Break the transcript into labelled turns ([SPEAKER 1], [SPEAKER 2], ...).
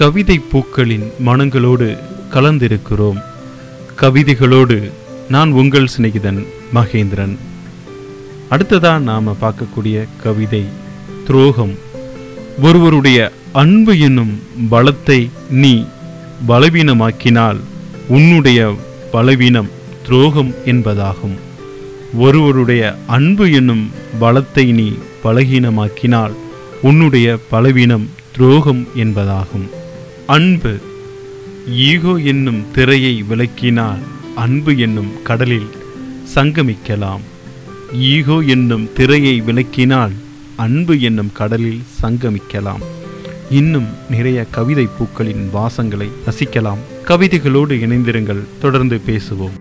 [SPEAKER 1] கவிதை பூக்களின் மனங்களோடு கலந்திருக்கிறோம். கவிதைகளோடு நான் உங்கள் சிநேகிதன் மகேந்திரன். அடுத்ததாக நாம் பார்க்கக்கூடிய கவிதை துரோகம். ஒருவருடைய அன்பு என்னும் பலத்தை நீ பலவீனமாக்கினால் உன்னுடைய பலவீனம் துரோகம் என்பதாகும். ஒருவருடைய அன்பு என்னும் பலத்தை நீ பலகீனமாக்கினால் உன்னுடைய பலவீனம் துரோகம் என்பதாகும். அன்பு. ஈகோ என்னும் திரையை விளக்கினால் அன்பு என்னும் கடலில் சங்கமிக்கலாம். ஈகோ என்னும் திரையை விளக்கினால் அன்பு என்னும் கடலில் சங்கமிக்கலாம். இன்னும் நிறைய கவிதை பூக்களின் வாசங்களை ரசிக்கலாம். கவிதைகளோடு இணைந்திருங்கள். தொடர்ந்து பேசுவோம்.